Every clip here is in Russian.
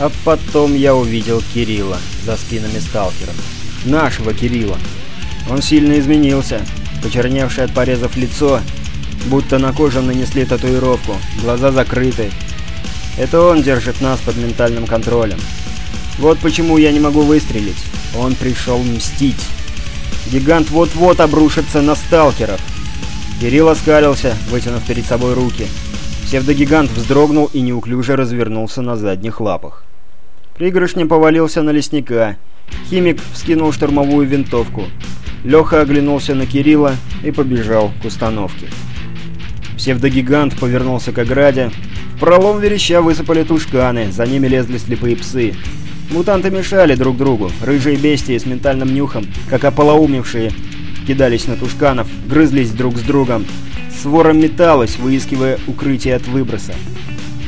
А потом я увидел Кирилла за спинами сталкеров. Нашего Кирилла. Он сильно изменился. Почерневшее от порезов лицо, будто на коже нанесли татуировку, глаза закрыты. Это он держит нас под ментальным контролем. Вот почему я не могу выстрелить. Он пришел мстить. Гигант вот-вот обрушится на сталкеров. Кирилл оскалился, вытянув перед собой руки. Псевдогигант вздрогнул и неуклюже развернулся на задних лапах. Пригоршня повалился на лесника. Химик вскинул штурмовую винтовку. Леха оглянулся на Кирилла и побежал к установке. Псевдогигант повернулся к ограде. В пролом вереща высыпали тушканы, за ними лезли слепые псы. Мутанты мешали друг другу. Рыжие бестии с ментальным нюхом, как ополоумевшие, кидались на тушканов, грызлись друг с другом. Свора металась, выискивая укрытие от выброса.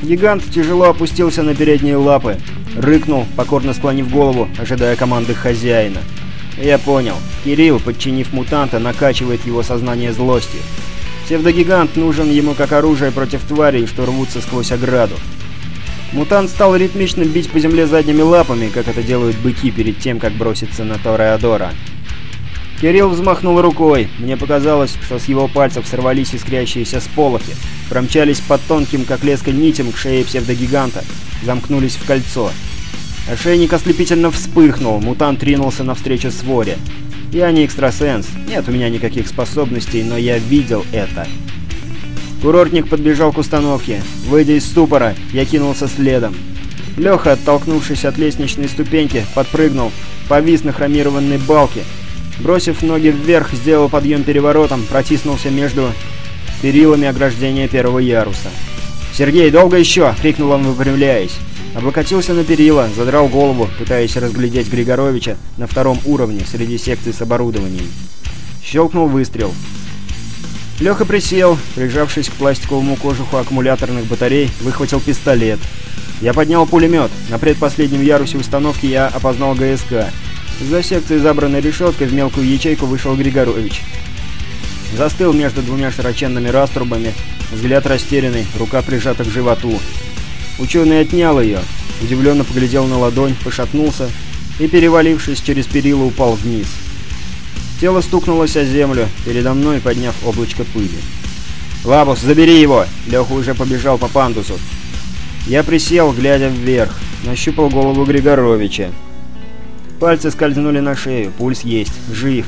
Гигант тяжело опустился на передние лапы, рыкнул, покорно склонив голову, ожидая команды хозяина. Я понял. Кирилл, подчинив мутанта, накачивает его сознание злостью. Псевдогигант нужен ему как оружие против тварей, что рвутся сквозь ограду. Мутант стал ритмично бить по земле задними лапами, как это делают быки перед тем, как броситься на Тореадора. Кирилл взмахнул рукой. Мне показалось, что с его пальцев сорвались искрящиеся сполохи, промчались под тонким, как леска, нитем к шее псевдогиганта, замкнулись в кольцо. Ошейник ослепительно вспыхнул, мутант ринулся навстречу своре. Я не экстрасенс, нет у меня никаких способностей, но я видел это. Курортник подбежал к установке. Выйдя из ступора, я кинулся следом. Леха, оттолкнувшись от лестничной ступеньки, подпрыгнул, повис на хромированной балке. Бросив ноги вверх, сделал подъем переворотом, протиснулся между перилами ограждения первого яруса. «Сергей, долго еще?» — крикнул он, выпрямляясь. Облокотился на перила, задрал голову, пытаясь разглядеть Григоровича на втором уровне среди секций с оборудованием. Щелкнул выстрел. Леха присел, прижавшись к пластиковому кожуху аккумуляторных батарей, выхватил пистолет. Я поднял пулемет. На предпоследнем ярусе установки я опознал ГСК. За секцией забранной решеткой в мелкую ячейку вышел Григорович. Застыл между двумя широченными раструбами, взгляд растерянный, рука прижата к животу. Ученый отнял ее, удивленно поглядел на ладонь, пошатнулся и, перевалившись через перила, упал вниз. Тело стукнулось о землю, передо мной подняв облачко пыли. «Лабус, забери его!» Леха уже побежал по пандусу. Я присел, глядя вверх, нащупал голову Григоровича. Пальцы скользнули на шею, пульс есть, жив.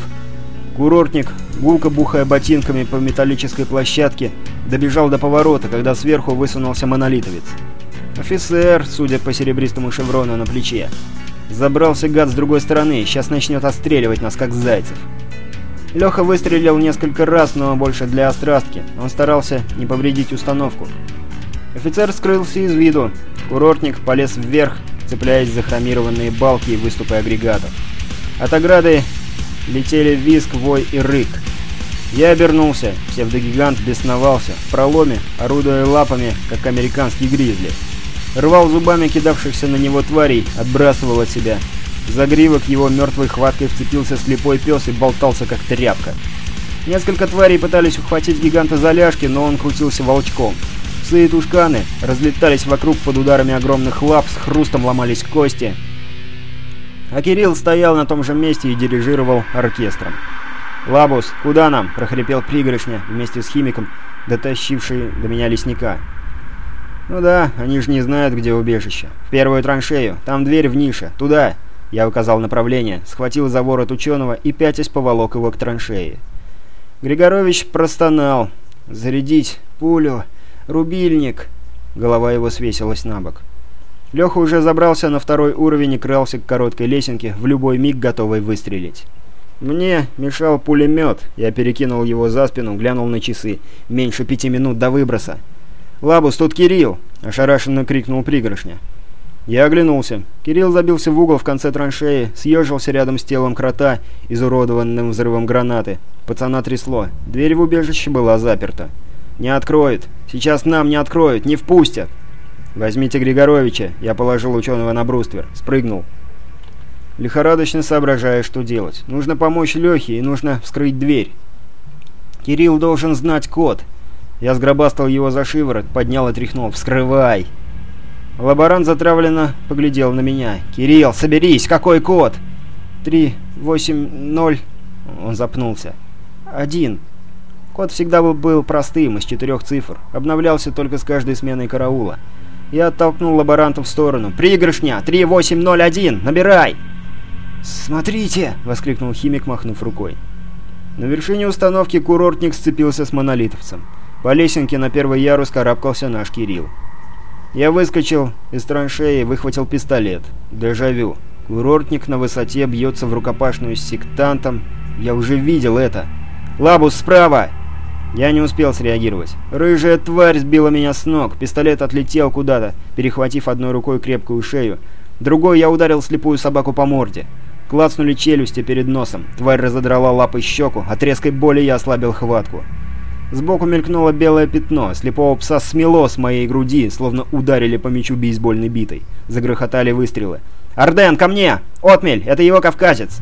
Курортник, гулко бухая ботинками по металлической площадке, добежал до поворота, когда сверху высунулся монолитовец. Офицер, судя по серебристому шеврону на плече. Забрался гад с другой стороны, сейчас начнет отстреливать нас, как зайцев. Леха выстрелил несколько раз, но больше для острастки. Он старался не повредить установку. Офицер скрылся из виду. Курортник полез вверх, цепляясь за хромированные балки и выступы агрегатов. От ограды летели виск, вой и рык. Я обернулся. Псевдогигант бесновался. В проломе, орудуя лапами, как американский гризли. Рвал зубами кидавшихся на него тварей, отбрасывал от себя. Загривок его мертвой хваткой вцепился слепой пес и болтался как тряпка. Несколько тварей пытались ухватить гиганта за ляжки, но он крутился волчком. Псы и тушканы разлетались вокруг под ударами огромных лап, с хрустом ломались кости. А Кирилл стоял на том же месте и дирижировал оркестром. «Лабус, куда нам?» – прохрипел пригоршня вместе с химиком, дотащивший до меня лесника. «Ну да, они же не знают, где убежище. В первую траншею. Там дверь в нише. Туда!» Я указал направление, схватил за ворот ученого и пятясь поволок его к траншеи. Григорович простонал. «Зарядить пулю! Рубильник!» Голова его свесилась на бок. Леха уже забрался на второй уровень и крался к короткой лесенке, в любой миг готовый выстрелить. Мне мешал пулемет. Я перекинул его за спину, глянул на часы. Меньше пяти минут до выброса. «Лабус, тут Кирилл!» – ошарашенно крикнул пригоршня. Я оглянулся. Кирилл забился в угол в конце траншеи, съежился рядом с телом крота, изуродованным взрывом гранаты. Пацана трясло. Дверь в убежище была заперта. «Не откроет! Сейчас нам не откроют! Не впустят!» «Возьмите Григоровича!» Я положил ученого на бруствер. Спрыгнул. Лихорадочно соображая, что делать. Нужно помочь Лехе и нужно вскрыть дверь. Кирилл должен знать код. Я сгробастал его за шиворот, поднял и тряхнул. «Вскрывай!» Лаборант затравленно поглядел на меня. «Кирилл, соберись! Какой код?» «Три, восемь, ноль...» Он запнулся. «Один». Код всегда был простым, из четырех цифр. Обновлялся только с каждой сменой караула. Я оттолкнул лаборанта в сторону. «Пригоршня! 3801! Набирай!» «Смотрите!» — воскликнул химик, махнув рукой. На вершине установки курортник сцепился с монолитовцем. По лесенке на первый ярус карабкался наш Кирилл. Я выскочил из траншеи и выхватил пистолет. Дежавю. Курортник на высоте бьется в рукопашную с сектантом. Я уже видел это. «Лабус, справа!» Я не успел среагировать. Рыжая тварь сбила меня с ног. Пистолет отлетел куда-то, перехватив одной рукой крепкую шею. Другой я ударил слепую собаку по морде. Клацнули челюсти перед носом. Тварь разодрала лапой щеку. От резкой боли я ослабил хватку. Сбоку мелькнуло белое пятно. Слепого пса смело с моей груди, словно ударили по мячу бейсбольной битой. Загрохотали выстрелы. «Арден, ко мне! Отмель! Это его кавказец!»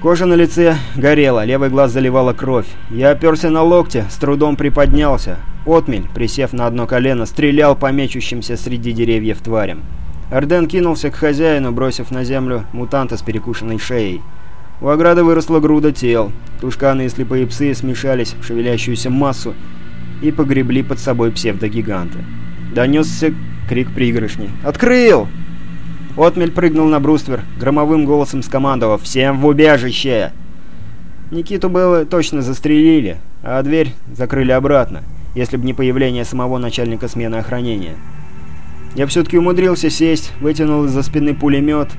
Кожа на лице горела, левый глаз заливала кровь. Я оперся на локте, с трудом приподнялся. Отмель, присев на одно колено, стрелял по мечущимся среди деревьев тварям. Арден кинулся к хозяину, бросив на землю мутанта с перекушенной шеей. У ограды выросла груда тел. Тушканы и слепые псы смешались в шевелящуюся массу и погребли под собой псевдогиганта. Донесся крик пригоршни. «Открыл!» Отмель прыгнул на бруствер, громовым голосом скомандовав «Всем в убежище!». Никиту было точно застрелили, а дверь закрыли обратно, если бы не появление самого начальника смены охранения. Я все-таки умудрился сесть, вытянул из-за спины пулемет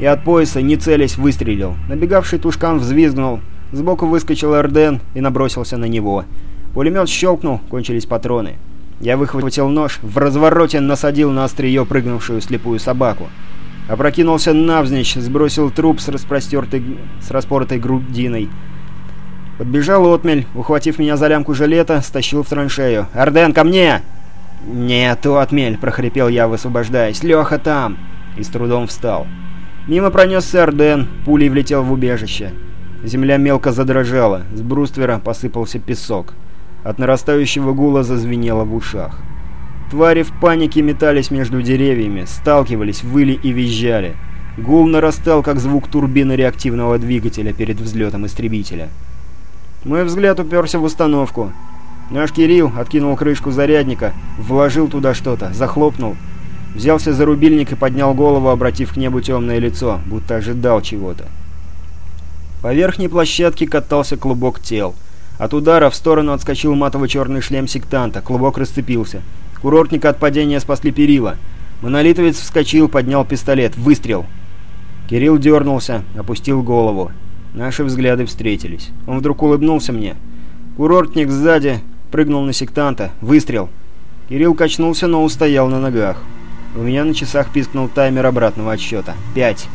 и от пояса, не целясь, выстрелил. Набегавший тушкан взвизгнул, сбоку выскочил Эрден и набросился на него. Пулемет щелкнул, кончились патроны. Я выхватил нож, в развороте насадил на острие прыгнувшую слепую собаку. Опрокинулся навзничь, сбросил труп с распростертой... с распоротой грудиной. Подбежал отмель, ухватив меня за лямку жилета, стащил в траншею. «Арден, ко мне!» «Нет, отмель!» — прохрипел я, высвобождаясь. «Леха там!» И с трудом встал. Мимо пронесся Арден, пулей влетел в убежище. Земля мелко задрожала, с бруствера посыпался песок. От нарастающего гула зазвенело в ушах. Твари в панике метались между деревьями, сталкивались, выли и визжали. Гул нарастал, как звук турбины реактивного двигателя перед взлетом истребителя. Мой взгляд уперся в установку. Наш Кирилл откинул крышку зарядника, вложил туда что-то, захлопнул. Взялся за рубильник и поднял голову, обратив к небу темное лицо, будто ожидал чего-то. По верхней площадке катался клубок тел. От удара в сторону отскочил матово-черный шлем сектанта, клубок расцепился. Курортника от падения спасли перила. Монолитовец вскочил, поднял пистолет. Выстрел. Кирилл дернулся, опустил голову. Наши взгляды встретились. Он вдруг улыбнулся мне. Курортник сзади прыгнул на сектанта. Выстрел. Кирилл качнулся, но устоял на ногах. У меня на часах пискнул таймер обратного отсчета. Пять.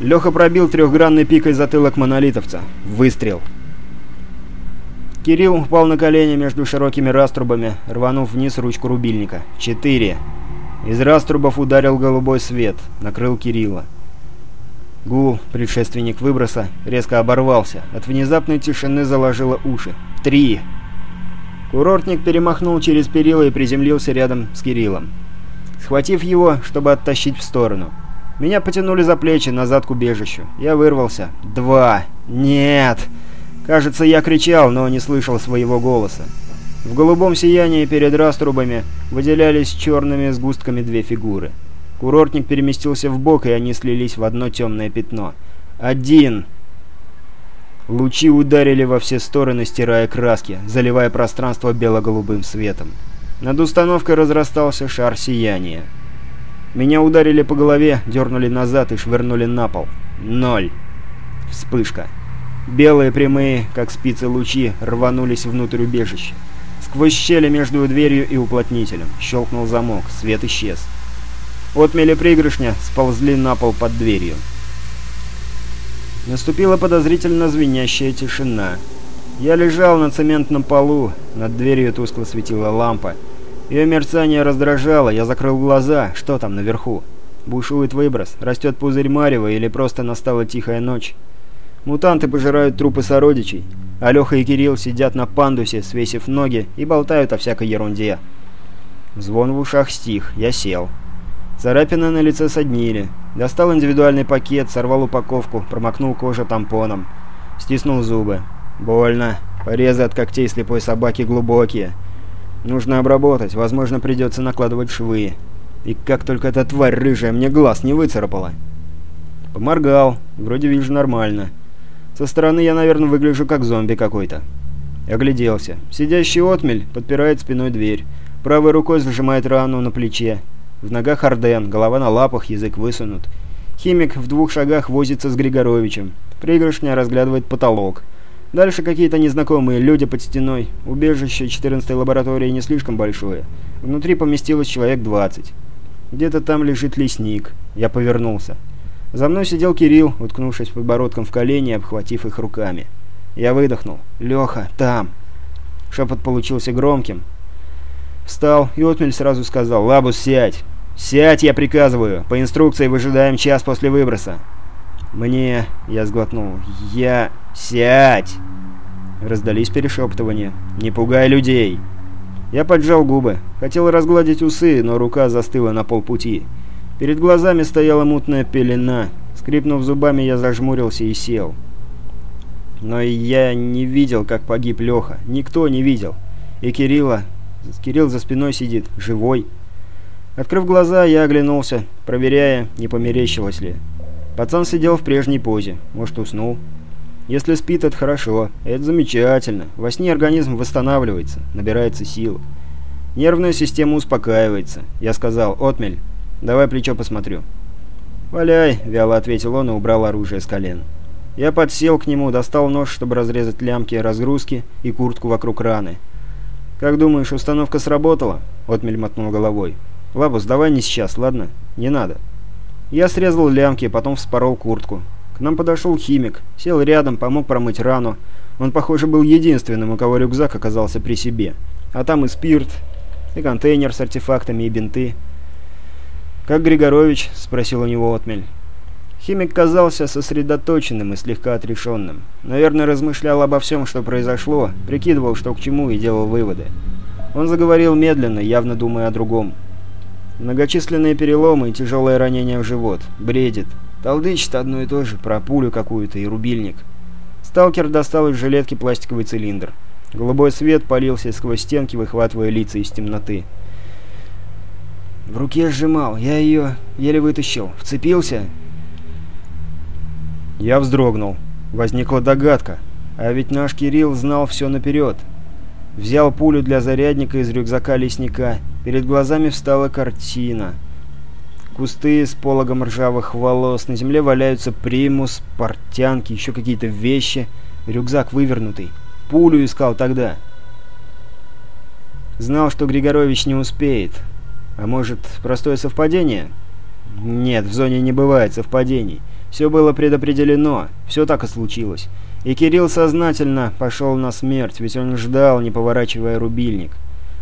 Леха пробил трехгранной пикой затылок монолитовца. Выстрел. Кирилл упал на колени между широкими раструбами, рванув вниз ручку рубильника. Четыре. Из раструбов ударил голубой свет, накрыл Кирилла. Гул, предшественник выброса, резко оборвался. От внезапной тишины заложило уши. Три. Курортник перемахнул через перила и приземлился рядом с Кириллом. Схватив его, чтобы оттащить в сторону. Меня потянули за плечи назад к убежищу. Я вырвался. Два. Нет. Кажется, я кричал, но не слышал своего голоса. В голубом сиянии перед раструбами выделялись черными сгустками две фигуры. Курортник переместился в бок, и они слились в одно темное пятно. Один. Лучи ударили во все стороны, стирая краски, заливая пространство бело-голубым светом. Над установкой разрастался шар сияния. Меня ударили по голове, дернули назад и швырнули на пол. Ноль. Вспышка. Белые прямые, как спицы лучи, рванулись внутрь убежища. Сквозь щели между дверью и уплотнителем. Щелкнул замок, свет исчез. Отмели пригоршня сползли на пол под дверью. Наступила подозрительно звенящая тишина. Я лежал на цементном полу, над дверью тускло светила лампа. Ее мерцание раздражало, я закрыл глаза, что там наверху? Бушует выброс, растет пузырь марева или просто настала тихая ночь? Мутанты пожирают трупы сородичей, а Леха и Кирилл сидят на пандусе, свесив ноги и болтают о всякой ерунде. Звон в ушах стих. Я сел. Царапины на лице соднили. Достал индивидуальный пакет, сорвал упаковку, промокнул кожу тампоном. Стиснул зубы. Больно. Порезы от когтей слепой собаки глубокие. Нужно обработать. Возможно, придется накладывать швы. И как только эта тварь рыжая мне глаз не выцарапала. Поморгал. Вроде вижу нормально. Со стороны я, наверное, выгляжу как зомби какой-то. Огляделся. Сидящий отмель подпирает спиной дверь. Правой рукой зажимает рану на плече. В ногах Орден, голова на лапах, язык высунут. Химик в двух шагах возится с Григоровичем. Пригоршня разглядывает потолок. Дальше какие-то незнакомые люди под стеной. Убежище 14-й лаборатории не слишком большое. Внутри поместилось человек 20. Где-то там лежит лесник. Я повернулся. За мной сидел Кирилл, уткнувшись подбородком в колени и обхватив их руками. Я выдохнул. «Леха, там!» Шепот получился громким. Встал, и отмель сразу сказал. «Лабус, сядь!» «Сядь, я приказываю! По инструкции выжидаем час после выброса!» «Мне...» — я сглотнул. «Я...» «Сядь!» Раздались перешептывания. «Не пугай людей!» Я поджал губы. Хотел разгладить усы, но рука застыла на полпути. Перед глазами стояла мутная пелена. Скрипнув зубами, я зажмурился и сел. Но я не видел, как погиб Леха. Никто не видел. И Кирилла... Кирилл за спиной сидит, живой. Открыв глаза, я оглянулся, проверяя, не померещилось ли. Пацан сидел в прежней позе. Может, уснул. Если спит, это хорошо. Это замечательно. Во сне организм восстанавливается, набирается сил. Нервная система успокаивается. Я сказал, «Отмель, давай плечо посмотрю». «Валяй», — вяло ответил он и убрал оружие с колен. Я подсел к нему, достал нож, чтобы разрезать лямки разгрузки и куртку вокруг раны. «Как думаешь, установка сработала?» — Отмель мотнул головой. «Лабус, давай не сейчас, ладно? Не надо». Я срезал лямки, потом вспорол куртку. К нам подошел химик, сел рядом, помог промыть рану. Он, похоже, был единственным, у кого рюкзак оказался при себе. А там и спирт, и контейнер с артефактами, и бинты. «Как Григорович?» — спросил у него отмель. Химик казался сосредоточенным и слегка отрешенным. Наверное, размышлял обо всем, что произошло, прикидывал, что к чему, и делал выводы. Он заговорил медленно, явно думая о другом. Многочисленные переломы и тяжелое ранение в живот. Бредит. Толдычит одно и то же, про пулю какую-то и рубильник. Сталкер достал из жилетки пластиковый цилиндр. Голубой свет полился сквозь стенки, выхватывая лица из темноты. В руке сжимал, я ее еле вытащил. Вцепился. Я вздрогнул. Возникла догадка. А ведь наш Кирилл знал все наперед. Взял пулю для зарядника из рюкзака лесника. Перед глазами встала картина. Кусты с пологом ржавых волос, на земле валяются примус, портянки, еще какие-то вещи. Рюкзак вывернутый. Пулю искал тогда. Знал, что Григорович не успеет. А может, простое совпадение? Нет, в зоне не бывает совпадений. Все было предопределено, все так и случилось. И Кирилл сознательно пошел на смерть, ведь он ждал, не поворачивая рубильник.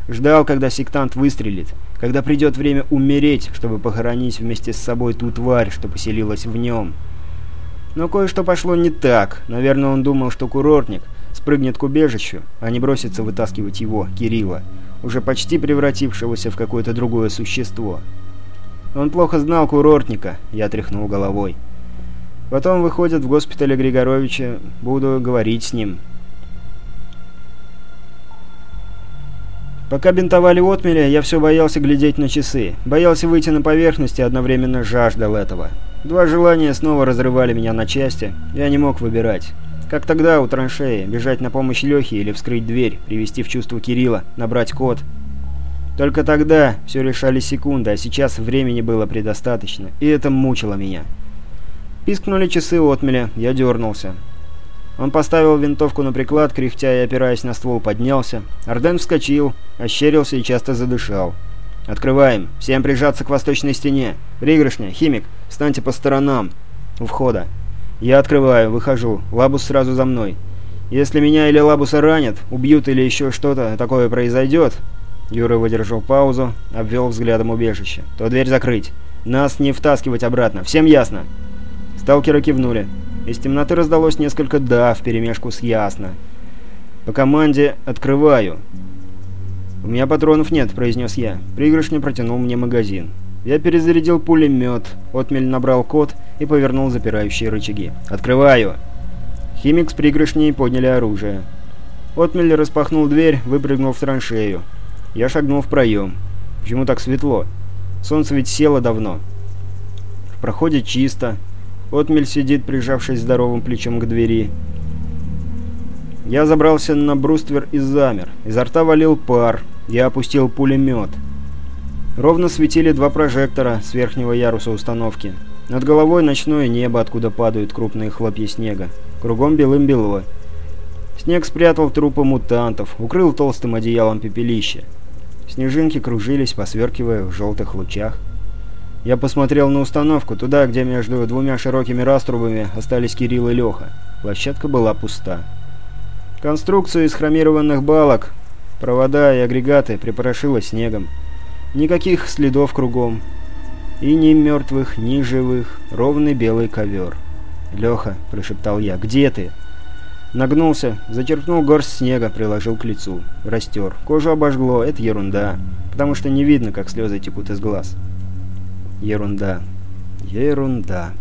Ждал, когда сектант выстрелит, когда придет время умереть, чтобы похоронить вместе с собой ту тварь, что поселилась в нем. Но кое-что пошло не так. Наверное, он думал, что курортник спрыгнет к убежищу, а не бросится вытаскивать его, Кирилла, уже почти превратившегося в какое-то другое существо. Он плохо знал курортника, я тряхнул головой. Потом выходит в госпитале Григоровича, буду говорить с ним. Пока бинтовали отмели, я все боялся глядеть на часы. Боялся выйти на поверхность и одновременно жаждал этого. Два желания снова разрывали меня на части. Я не мог выбирать. Как тогда у траншеи, бежать на помощь Лехе или вскрыть дверь, привести в чувство Кирилла, набрать код. Только тогда все решали секунды, а сейчас времени было предостаточно, и это мучило меня. Пискнули часы отмеля, я дернулся. Он поставил винтовку на приклад, кряхтя и опираясь на ствол, поднялся. Арден вскочил, ощерился и часто задышал. «Открываем. Всем прижаться к восточной стене. Пригоршня, химик, встаньте по сторонам. У входа. Я открываю, выхожу. Лабус сразу за мной. Если меня или Лабуса ранят, убьют или еще что-то такое произойдет...» Юра выдержал паузу, обвел взглядом убежище. «То дверь закрыть. Нас не втаскивать обратно. Всем ясно?» Сталкеры кивнули. Из темноты раздалось несколько «да» вперемешку с «ясно». По команде «открываю». «У меня патронов нет», — произнес я. Пригоршня протянул мне магазин. Я перезарядил пулемет, отмель набрал код и повернул запирающие рычаги. «Открываю!» Химик с пригоршней подняли оружие. Отмель распахнул дверь, выпрыгнул в траншею. Я шагнул в проем. Почему так светло? Солнце ведь село давно. В проходе чисто. Отмель сидит, прижавшись здоровым плечом к двери. Я забрался на бруствер и замер. Изо рта валил пар. Я опустил пулемет. Ровно светили два прожектора с верхнего яруса установки. Над головой ночное небо, откуда падают крупные хлопья снега. Кругом белым-бело. Снег спрятал трупы мутантов, укрыл толстым одеялом пепелище. Снежинки кружились, посверкивая в желтых лучах. Я посмотрел на установку, туда, где между двумя широкими раструбами остались Кирилл и Леха. Площадка была пуста. Конструкцию из хромированных балок, провода и агрегаты припорошило снегом. Никаких следов кругом. И ни мертвых, ни живых. Ровный белый ковер. «Леха», — прошептал я, — «где ты?» Нагнулся, зачерпнул горсть снега, приложил к лицу. Растер. Кожу обожгло, это ерунда. Потому что не видно, как слезы текут из глаз. Ерунда. Ерунда.